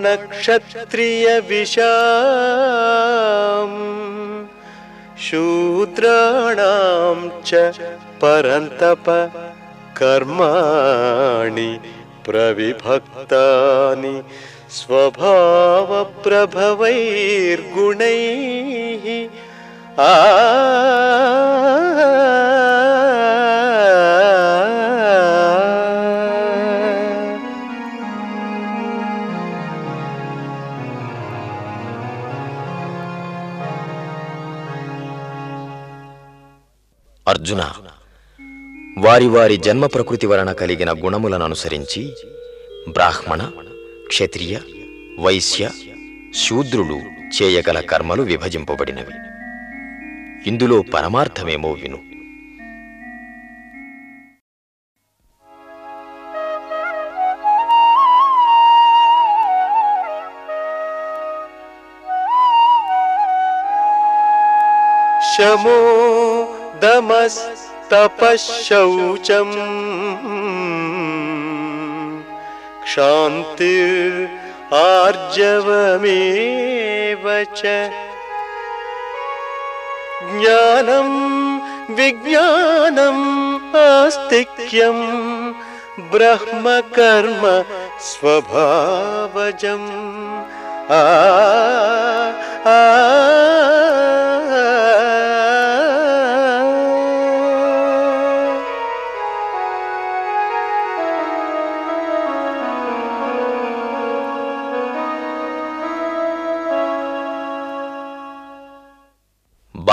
ब्राह्मणक्षत्रियविशाम् शूद्राणां च परन्तप कर्माणि प्रविभक्तानि स्वभावप्रभवैर्गुणैः आ వారి వారి జన్మ ప్రకృతి వలన కలిగిన గుణములను అనుసరించి బ్రాహ్మణ క్షత్రియ వైశ్య శూద్రులు చేయగల కర్మలు విభజింపబడినవి. ఇందులో పరమార్థమేమో విను. शमो दमस्तपःशौचम् क्षान्तिर्आर्जवमेव च। ज्ञानं विज्ञानम् आस्तिक्यं ब्रह्मकर्म स्वभावजम्। आ आ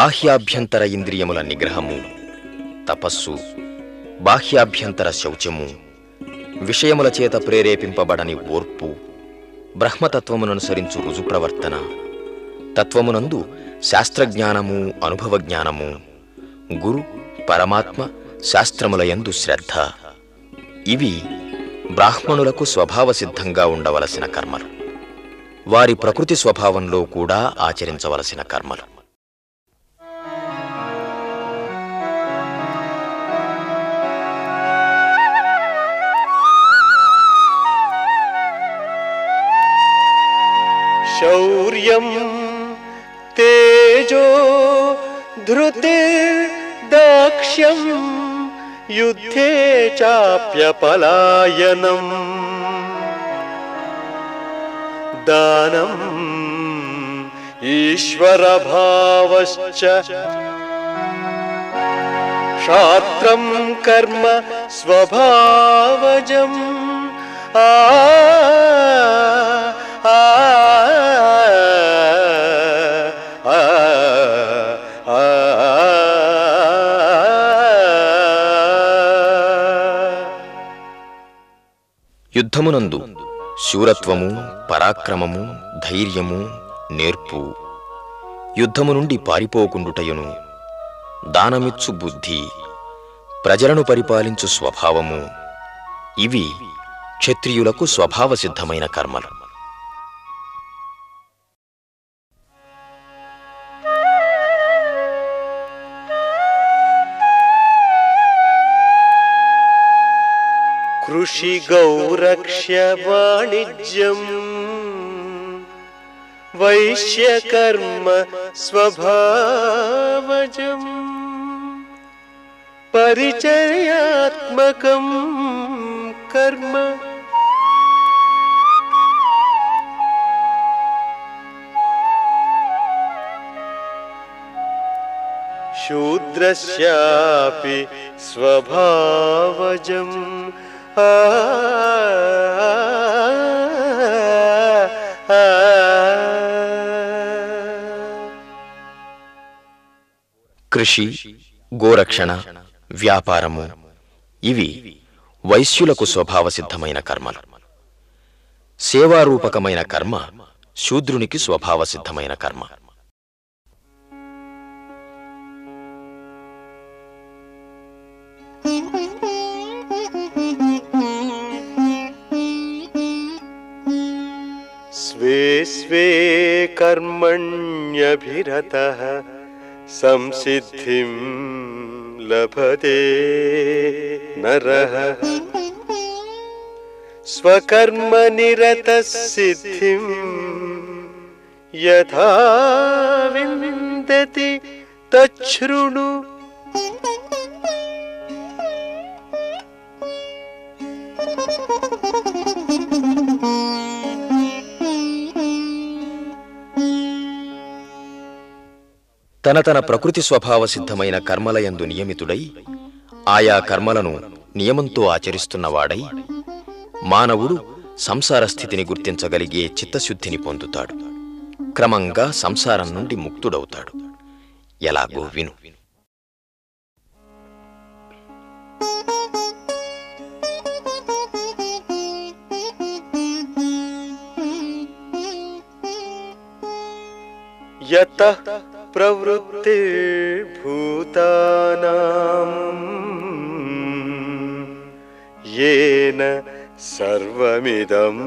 బాహ్యాభ్యంతర ఇంద్రియముల నిగ్రహము తపస్సు బాహ్యాభ్యంతర శౌచము విషయముల చేత ప్రేరేపింపబడని ఓర్పు బ్రహ్మతత్వముననుసరించు రుజుప్రవర్తన తత్వమునందు శాస్త్రజ్ఞానము అనుభవ జ్ఞానము గురు పరమాత్మ శాస్త్రములయందు శ్రద్ధ. ఇవి బ్రాహ్మణులకు స్వభావసిద్ధంగా ఉండవలసిన కర్మలు. వారి ప్రకృతి స్వభావంలో కూడా ఆచరించవలసిన కర్మలు. शौर्यं तेजो धृतिर्दाक्ष्यं युद्धे चाप्यपलायनम् दानम् ईश्वरभावश्च। क्षात्रं कर्म स्वभावजम्। आ आ आ యుద్ధమునందు శూరత్వము పరాక్రమము ధైర్యము నేర్పు యుద్ధము నుండి పారిపోకుండుటయును. దానమిచ్చు బుద్ధి ప్రజలను పరిపాలించు స్వభావము. ఇవి క్షత్రియులకు స్వభావ సిద్ధమైన కర్మలు. कृषिगौरक्ष्य वाणिज्यम्। वैश्यकर्म स्वभावजम्। परिचर्यात्मकं कर्म। शूद्रस्यापि स्वभावजम्। కృషి గోరక్షణ వ్యాపారము ఇవి వైశ్యులకు స్వభావ సిద్ధమైన కర్మలు. సేవారూపకమైన కర్మ శూద్రునికి స్వభావ సిద్ధమైన కర్మ. स्वे कर्मण्यभिरतः संसिद्धिं लभते नरः। स्वकर्मनिरतः सिद्धिं यथा विन्दति तच्छृणु తన తన ప్రకృతి స్వభావ సిద్ధమైన కర్మలయందు నియమితుడై ఆయా కర్మలను నియమంతో ఆచరిస్తున్నవాడై మానవుడు సంసార స్థితిని గుర్తించగలిగే చిత్తశుద్ధిని పొందుతాడు. క్రమంగా సంసారం నుండి ముక్తుడవుతాడు. ఎలాగో విను. यतः प्रवृत्तिर्भूतानाम् येन सर्वमिदं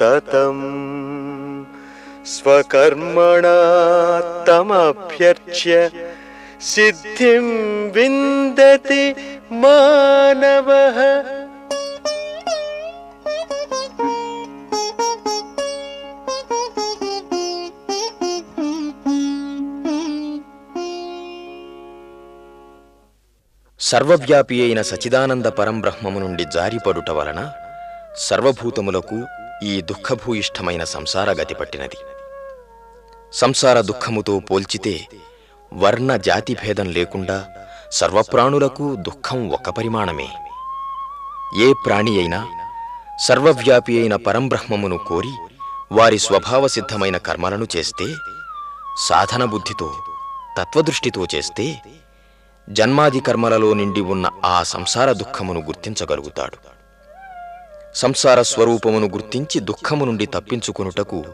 ततं स्वकर्मणा तमभ्यर्च्य सिद्धिं विन्दति मानवः సర్వవ్యాపి అయిన సచిదానంద పరంబ్రహ్మము నుండి జారిపడుట వలన సర్వభూతములకు ఈ దుఃఖభూయిష్టమైన సంసార గతి పట్టినది. సంసార దుఃఖముతో పోల్చితే వర్ణ జాతి భేదం లేకుండా సర్వప్రాణులకు దుఃఖం ఒక పరిమాణమే. ఏ ప్రాణి అయినా సర్వవ్యాపి అయిన పరంబ్రహ్మమును కోరి వారి స్వభావ సిద్ధమైన కర్మలను చేస్తే సాధన బుద్ధితో తత్వదృష్టితో చేస్తే జన్మాది కర్మలలో నిండి ఉన్న ఆ సంసార దుఃఖమును గుర్తించగలుగుతాడు. సంసార స్వరూపమును గుర్తించి దుఃఖము నుండి తప్పించుకొనుటకు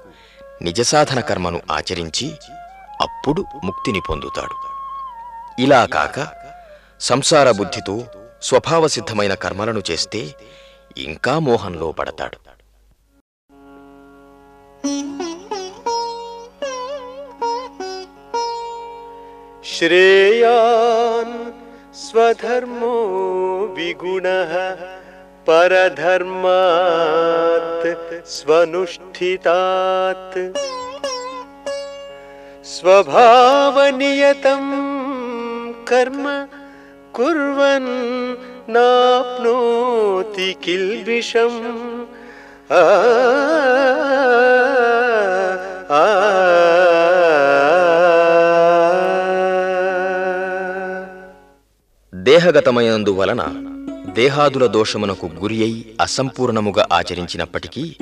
నిజసాధన కర్మను ఆచరించి అప్పుడు ముక్తిని పొందుతాడు. ఇలా కాక సంసార బుద్ధితో స్వభావసిద్ధమైన కర్మలను చేస్తే ఇంకా మోహంలో పడతాడు. श्रेयान् स्वधर्मो विगुणः परधर्मात् स्वनुष्ठितात्। स्वभावनियतं कर्म कुर्वन् नाप्नोति किल्बिषम्। आ आ దేహగతమైనందు వలన దేహాదుల దోషమునకు గురి అయి అసంపూర్ణముగా ఆచరించినప్పటికీ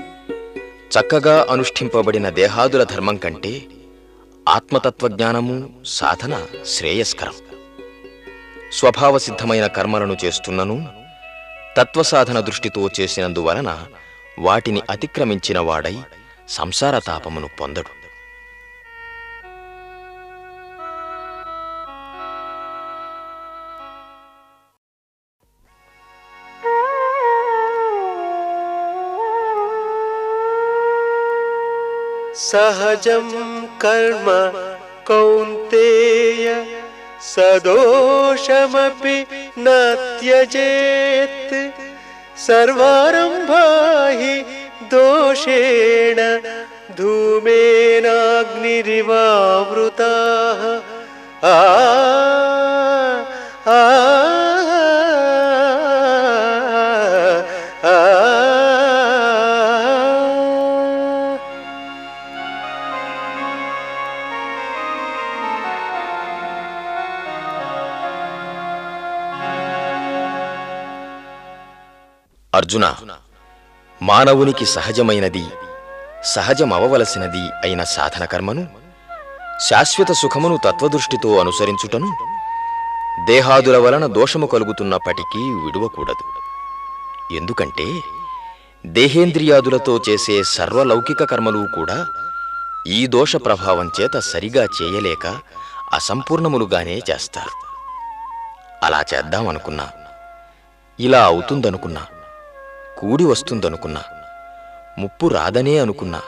చక్కగా అనుష్ఠింపబడిన దేహాదుల ధర్మం కంటే ఆత్మతత్వజ్ఞానము సాధన శ్రేయస్కరం. స్వభావసిద్ధమైన కర్మలను చేస్తున్నను తత్వసాధన దృష్టితో చేసినందువలన వాటిని అతిక్రమించిన వాడై సంసారతాపమును పొందడు. सहजं कर्म कौन्तेय सदोषमपि न त्यजेत्। सर्वारम्भा हि दोषेण धूमेनाग्निरिवावृताः। आ అర్జున మానవునికి సహజమైనది సహజమవవలసినది అయిన సాధన కర్మను శాశ్వత సుఖమును తత్వదృష్టితో అనుసరించుటను దేహాదుల వలన దోషము కలుగుతున్నప్పటికీ విడువకూడదు. ఎందుకంటే దేహేంద్రియాదులతో చేసే సర్వలౌకిక కర్మలు కూడా ఈ దోష ప్రభావం చేత సరిగా చేయలేక అసంపూర్ణములుగానే చేస్తారు. అలా చేద్దామనుకున్నా ఇలా అవుతుందనుకున్నా కూడి వస్తుందనుకున్నా. ముప్పు రాదనే అనుకున్నా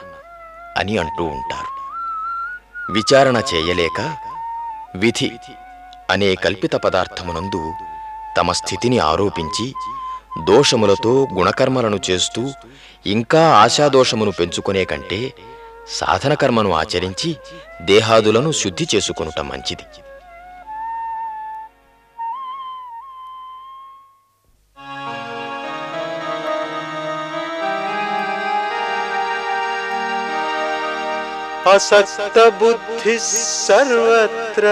అని అంటూ ఉంటారు. విచారణ చేయలేక విధి అనే కల్పిత పదార్థమునందు తమ స్థితిని ఆరోపించి దోషములతో గుణకర్మలను చేస్తూ ఇంకా ఆశాదోషమును పెంచుకునే కంటే సాధనకర్మను ఆచరించి దేహాదులను శుద్ధి చేసుకొనుట మంచిది. असक्तबुद्धिः सर्वत्र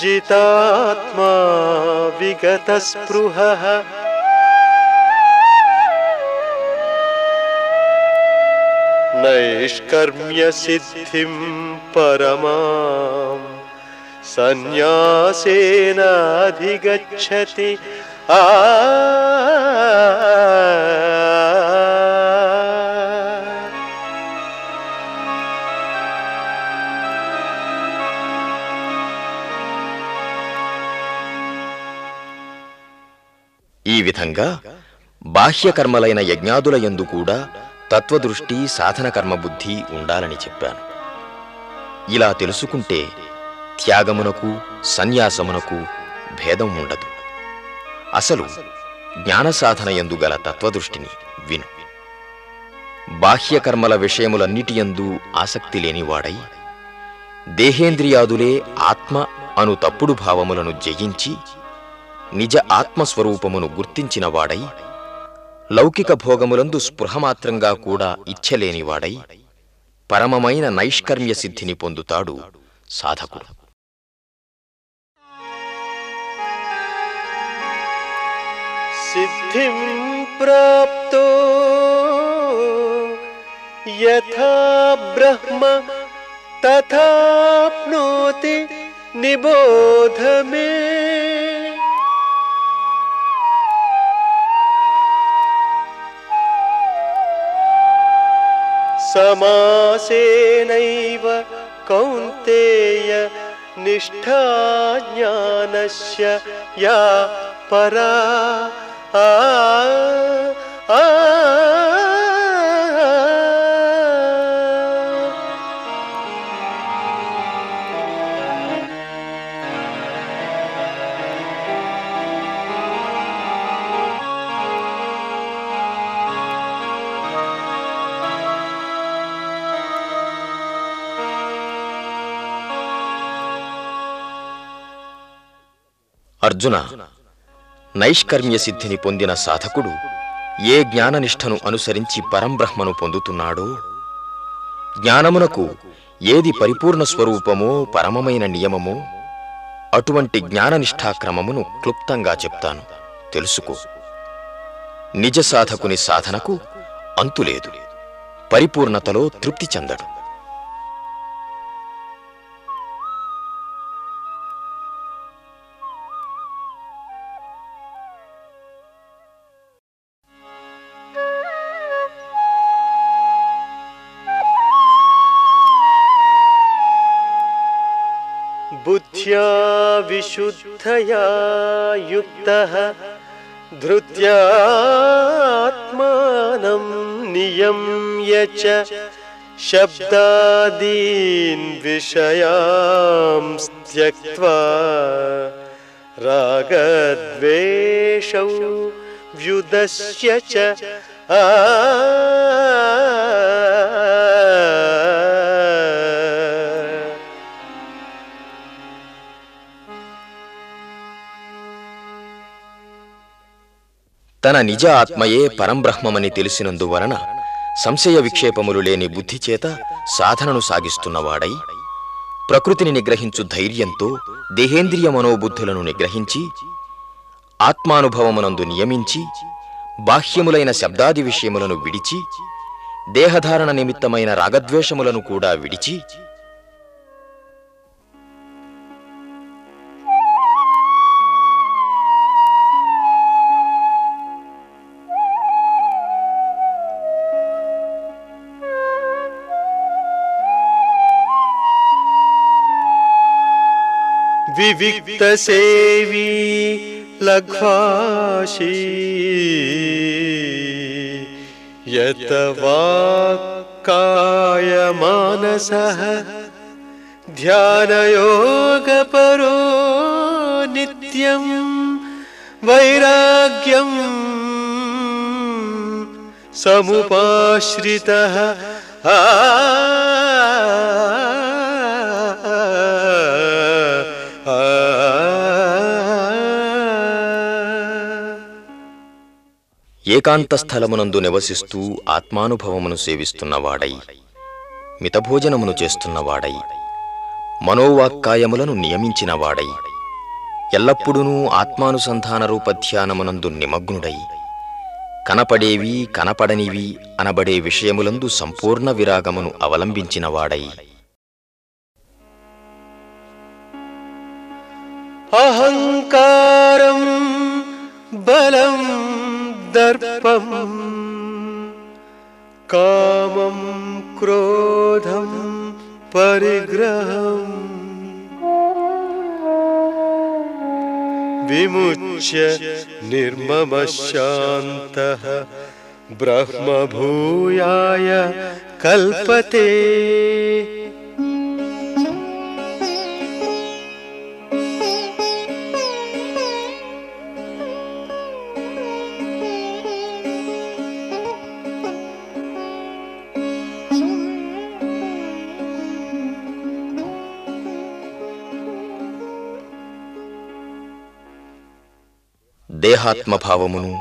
जितात्मा विगतस्पृहः नैष्कर्म्यसिद्धिं परमां सन्न्यासेनाधिगच्छति। आ ఈ విధంగా బాహ్యకర్మలైన యజ్ఞాదుల యందు కూడా తత్వదృష్టి సాధన కర్మ ఉండాలని చెప్పాను. ఇలా తెలుసుకుంటే త్యాగమునకు సన్యాసమునకు భేదం ఉండదు. అసలు జ్ఞాన సాధన యందు గల తత్వదృష్టిని విను. బాహ్యకర్మల విషయములన్నిటియందు ఆసక్తి లేనివాడై దేహేంద్రియాదులే ఆత్మ అను తప్పుడు భావములను జయించి నిజ ఆత్మస్వరూపమును గుర్తించినవాడై లౌకిక భోగములందు స్పృహమాత్రంగా కూడా ఇచ్చలేనివాడై పరమమైన నైష్కర్మ్య సిద్ధిని పొందుతాడు సాధకుడు. సిద్ధిం ప్రాప్తో యథా బ్రహ్మ తథాప్నోతి నిబోధమే. समासेनैव कौन्तेय निष्ठा ज्ञानस्य या परा आ, आ, అర్జున నైష్కర్మ్య సిద్ధిని పొందిన సాధకుడు ఏ జ్ఞాననిష్టను అనుసరించి పరంబ్రహ్మను పొందుతున్నాడో? జ్ఞానమునకు ఏది పరిపూర్ణ స్వరూపమో పరమమైన నియమమో? అటువంటి జ్ఞాననిష్టాక్రమమును క్లుప్తంగా చెప్తాను. తెలుసుకో. నిజ సాధకుని సాధనకు అంతులేదు. పరిపూర్ణతలో తృప్తి చెందడు. विशुद्धया युक्तः धृत्यात्मानं नियम्य च शब्दादीन् विषयां त्यक्त्वा रागद्वेषौ व्युदस्य च आ తన నిజ ఆత్మయే పరంబ్రహ్మమని తెలిసినందువలన సంశయ విక్షేపములు లేని బుద్ధి చేత సాధనను సాగిస్తున్నవాడై ప్రకృతిని నిగ్రహించు ధైర్యంతో దేహేంద్రియ మనోబుద్ధులను నిగ్రహించి ఆత్మానుభవమునందు నియమించి బాహ్యములైన శబ్దాది విషయములను విడిచి దేహధారణ నిమిత్తమైన రాగద్వేషములను కూడా విడిచి विविक्तसेवी लघ्वाशी। यत वाक्कायमानसः ध्यानयोगपरो नित्यं वैराग्यं समुपाश्रितः ఏకాంత స్థలమునందు నివసిస్తూ ఆత్మానుభవమును సేవిస్తున్నవాడై మితభోజనమును చేస్తున్నవాడై మనోవాక్కాయములను నియమించినవాడై ఎల్లప్పుడూ ఆత్మానుసంధాన రూపధ్యానమునందు నిమగ్నుడై కనపడేవి కనపడనివి అనబడే విషయములందు సంపూర్ణ విరాగమును అవలంబించినవాడై दर्पं कामं क्रोधं परिग्रहम्। विमुच्य निर्ममशान्तः ब्रह्मभूयाय कल्पते దేహాత్మభావమును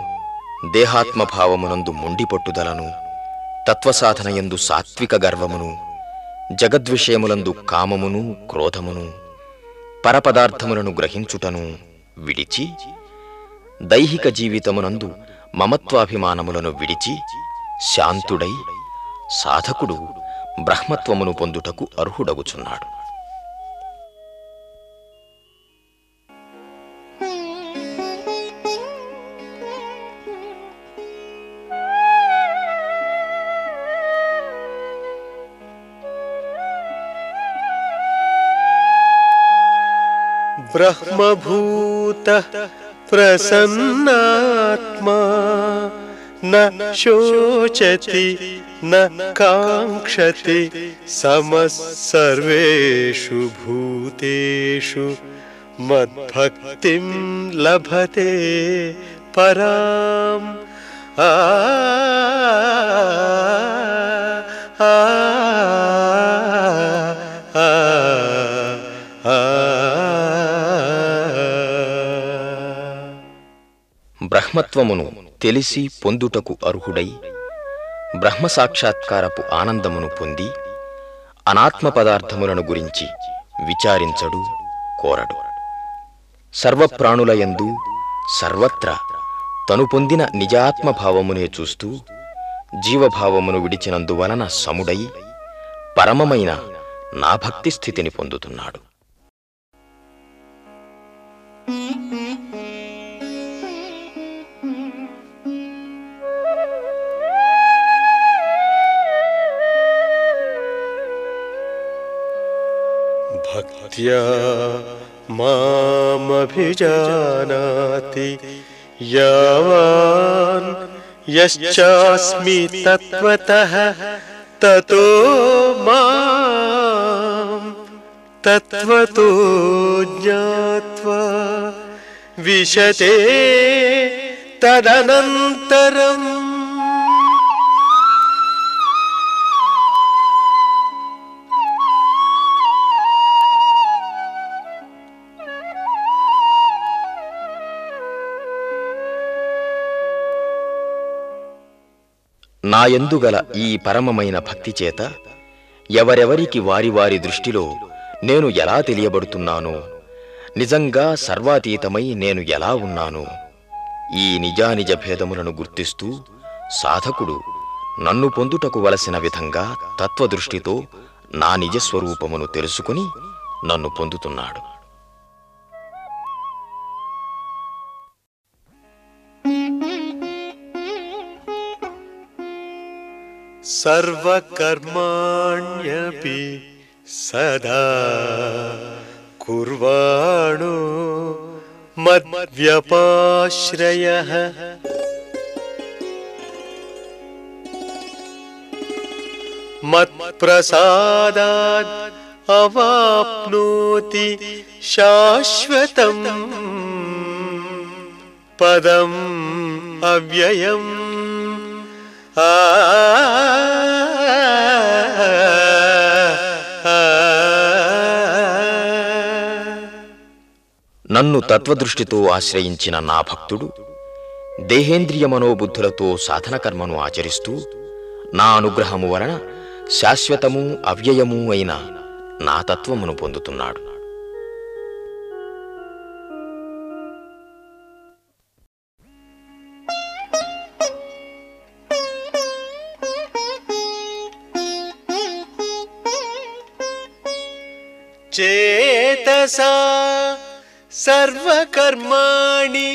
దేహాత్మభావమునందు మొండిపట్టుదలను తత్వసాధనయందు సాత్విక గర్వమును జగద్విషయములందు కామమును క్రోధమును పరపదార్థములను గ్రహించుటను విడిచి దైహిక జీవితమునందు మమత్వాభిమానములను విడిచి శాంతుడై సాధకుడు బ్రహ్మత్వమును పొందుటకు అర్హుడగుచున్నాడు. ब्रह्मभूतः, प्रसन्नात्मा, न शोचति, न काङ्क्षति समः सर्वेषु भूतेषु, मद्भक्तिं लभते पराम्। आ आ आ आ బ్రహ్మత్వమును తెలిసి పొందుటకు అర్హుడై బ్రహ్మ సాక్షాత్కారపు ఆనందమును పొంది అనాత్మ పదార్థములను గురించి విచారించడు కోరడు. సర్వప్రాణులయందు సర్వత్రా తను పొందిన నిజాత్మభావమునే చూస్తూ జీవభావమును విడిచినందువలన సముడై పరమమైన నా భక్తి స్థితిని పొందుతున్నాడు. भक्त्या मामभिजानाति यावान् ततो माँ ज्ञात्वा विशते तदनन्तरम् నాయందుగల ఈ పరమమైన భక్తి చేత ఎవరెవరికి వారి వారి దృష్టిలో నేను ఎలా తెలియబడుతున్నాను నిజంగా సర్వాతీతమై నేను ఎలా ఉన్నాను ఈ నిజానిజ భేదములను గుర్తిస్తూ సాధకుడు నన్ను పొందుటకు వలసిన విధంగా తత్వదృష్టితో నా నిజస్వరూపమును తెలుసుకుని నన్ను పొందుతున్నాడు. सर्वकर्माण्यपि सदा कुर्वाणो मद्व्यपाश्रयः। मत्प्रसादात् अवाप्नोति शाश्वतम् पदम् अव्ययम्। ఆ నన్ను తత్వదృష్టితో ఆశ్రయించిన నా భక్తుడు దేహేంద్రియ మనోబుద్ధులతో సాధన కర్మను ఆచరిస్తూ నా అనుగ్రహము వలన శాశ్వతము అవ్యయము అయిన నా తత్వమును పొందుతున్నాడు. చేతసా సర్వకర్మాణి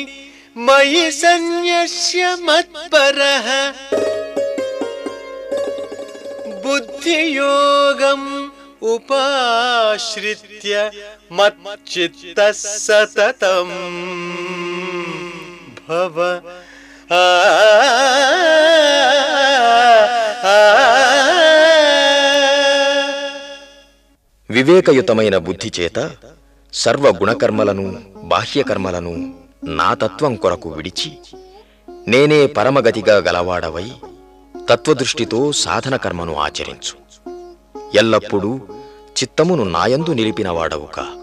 మయి సన్యస్య మత్పరః బుద్ధియోగం ఉపాశ్రిత్య మచ్చిత్త సతతం భవ ఆ వివేకయుతమైన బుద్ధి చేత సర్వ గుణకర్మలను బాహ్యకర్మలను నా తత్వం కొరకు విడిచి నేనే పరమగతిగా గలవాడవై తత్వదృష్టితో సాధన కర్మను ఆచరించు. ఎల్లప్పుడూ చిత్తమును నాయందు నిలిపినవాడవుకా.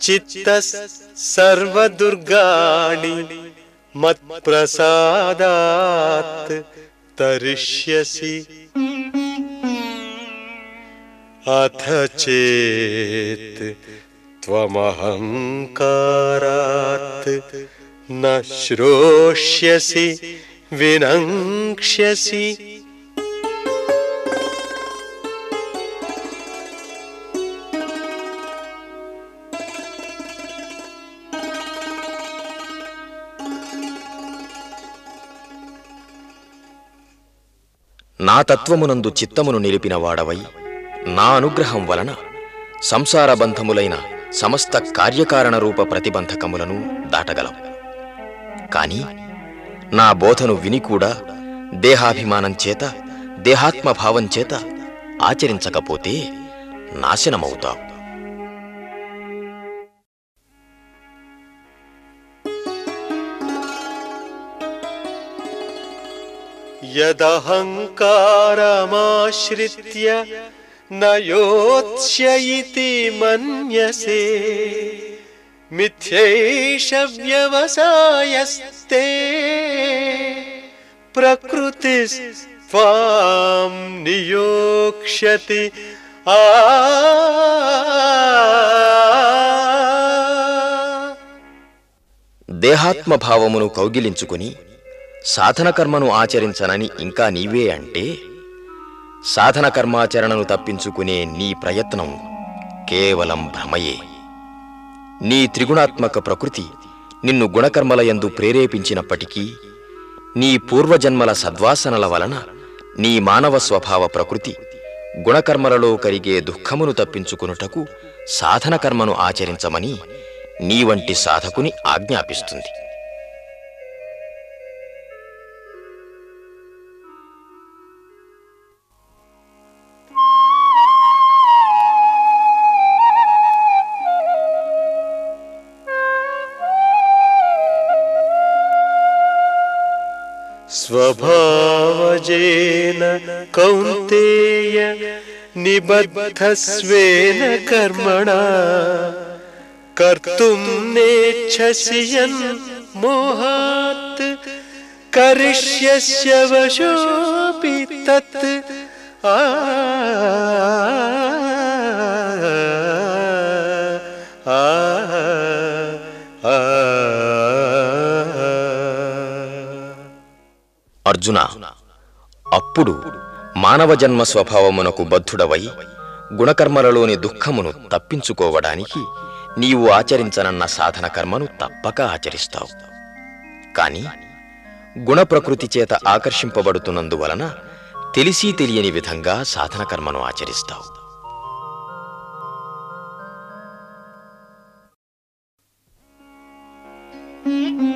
चित्त सर्वदुर्गाणि मत्प्रसादात् तरिष्यसि। अथ चेत् त्वमहङ्कारात् न श्रोष्यसि विनङ्क्ष्यसि। నా తత్వమునందు చిత్తమును నిలిపిన వాడవై నా అనుగ్రహం వలన సంసార బంధములైన సమస్త కార్యకారణ రూప ప్రతిబంధకములను దాటగలం. కాని నా బోధను విని కూడా దేహాభిమానం చేత దేహాత్మభావం చేత ఆచరించకపోతే నాశనమవుతావు. యదహంకారమాశ్రిత్య నయోత్స్య ఇతి మన్యసే మిథ్యైష వ్యవసాయస్తే ప్రకృతి త్వాం నియోక్ష్యతి ఆ దేహాత్మభావమును కౌగిలించుకుని సాధనకర్మను ఆచరించనని ఇంకా నీవే అంటే సాధనకర్మాచరణను తప్పించుకునే నీ ప్రయత్నం కేవలం భ్రమయే. నీ త్రిగుణాత్మక ప్రకృతి నిన్ను గుణకర్మలయందు ప్రేరేపించినప్పటికీ నీ పూర్వజన్మల సద్వాసనల వలన నీ మానవ స్వభావ ప్రకృతి గుణకర్మలలో కరిగే దుఃఖమును తప్పించుకునుటకు సాధనకర్మను ఆచరించమని నీ వంటి సాధకుని ఆజ్ఞాపిస్తుంది. स्वभावजेन कौन्तेय निबद्धस्वेन कर्मणा। कर्तुं नेच्छसि यन् मोहात्। करिष्यस्य वशोऽपि అర్జున అప్పుడు మానవ జన్మ స్వభావమునకు బద్ధుడవై గుణకర్మలలోని దుఃఖమును తప్పించుకోవడానికి నీవు ఆచరించనన్న సాధన కర్మను తప్పక ఆచరిస్తావు. కాని గుణ ప్రకృతి చేత ఆకర్షింపబడుతున్నందువలన తెలిసి తెలియని విధంగా సాధన కర్మను ఆచరిస్తావు mm-hmm.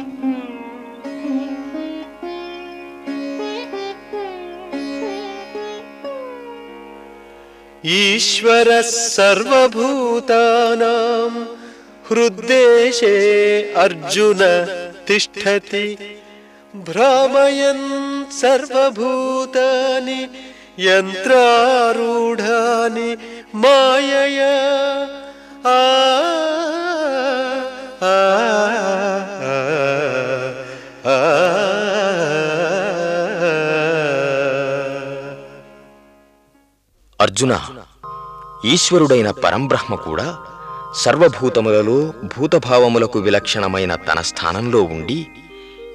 ईश्वरः सर्वभूतानां हृद्देशे अर्जुन तिष्ठति। भ्रामयन् सर्वभूतानि यन्त्रारूढानि मायया। आ, आ, आ, आ। అర్జున ఈశ్వరుడైన పరంబ్రహ్మ కూడా సర్వభూతములలో భూతభావములకు విలక్షణమైన తన స్థానంలో ఉండి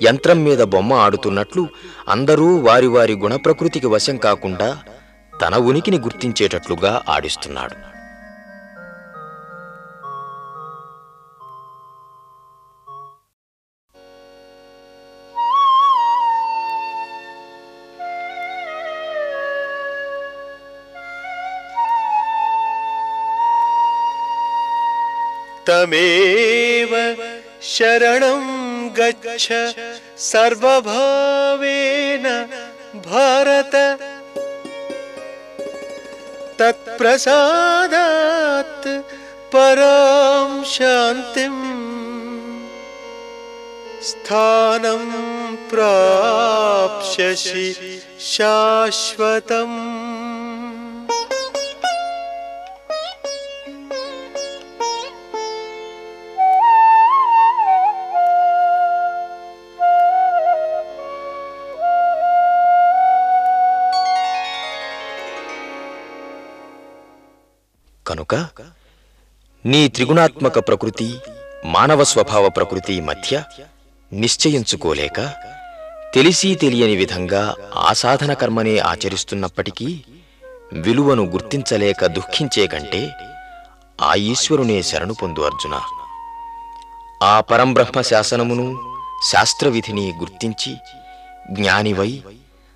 యంత్రం మీద బొమ్మ ఆడుతున్నట్లు అందరూ వారి వారి గుణప్రకృతికి వశం కాకుండా తన ఉనికిని గుర్తించేటట్లుగా ఆడిస్తున్నాడు. तमेव शरणं गच्छ सर्वभावेन भारत। तत्प्रसादात् परां शान्तिम् स्थानं प्राप्स्यसि शाश्वतम्। కనుక నీ త్రిగుణాత్మక ప్రకృతి మానవ స్వభావ ప్రకృతి మధ్య నిశ్చయించుకోలేక తెలిసి తెలియని విధంగా ఆసాధన కర్మనే ఆచరిస్తున్నప్పటికీ విలువను గుర్తించలేక దుఃఖించే కంటే ఆ ఈశ్వరునే శరణు పొందు అర్జున. ఆ పరంబ్రహ్మ శాసనమును శాస్త్రవిధిని గుర్తించి జ్ఞానివై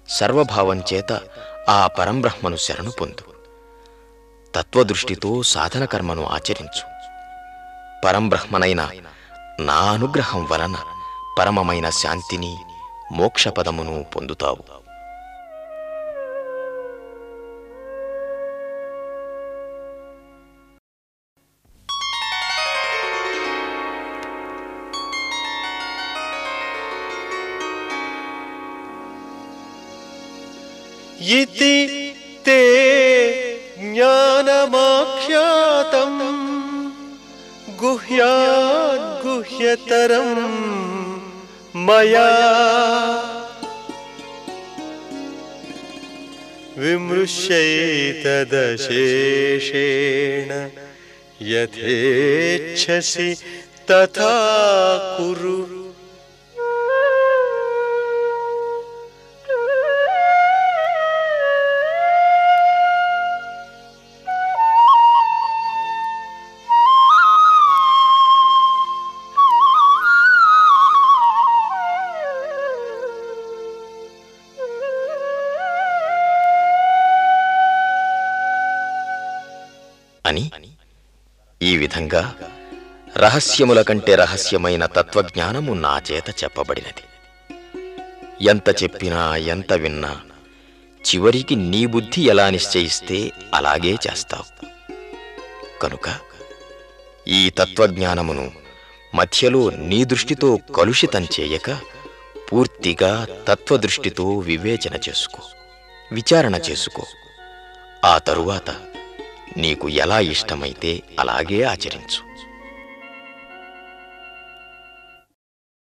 సర్వభావంచేత ఆ పరంబ్రహ్మను శరణు పొందు. తత్వదృష్టితో సాధన కర్మను ఆచరించు. పరంబ్రహ్మనైన నా అనుగ్రహం వలన పరమమైన శాంతిని మోక్షపదమును పొందుతావు. ఇది తే गुह्याद्गुह्यतरम् मया विमृश्यैतदशेषेण यथेच्छसि तथा कुरु। విధంగా రహస్యముల కంటే రహస్యమైన తత్వజ్ఞానము నా చేత చెప్పబడినది. ఎంత చెప్పినా ఎంత విన్నా చివరికి నీ బుద్ధి ఎలా నిశ్చయిస్తే అలాగే చేస్తావు. కనుక ఈ తత్వజ్ఞానమును మధ్యలో నీ దృష్టితో కలుషితం చేయక పూర్తిగా తత్వదృష్టితో వివేచన చేసుకో విచారణ చేసుకో. ఆ తరువాత నీకు ఎలా ఇష్టమైతే అలాగే ఆచరించు.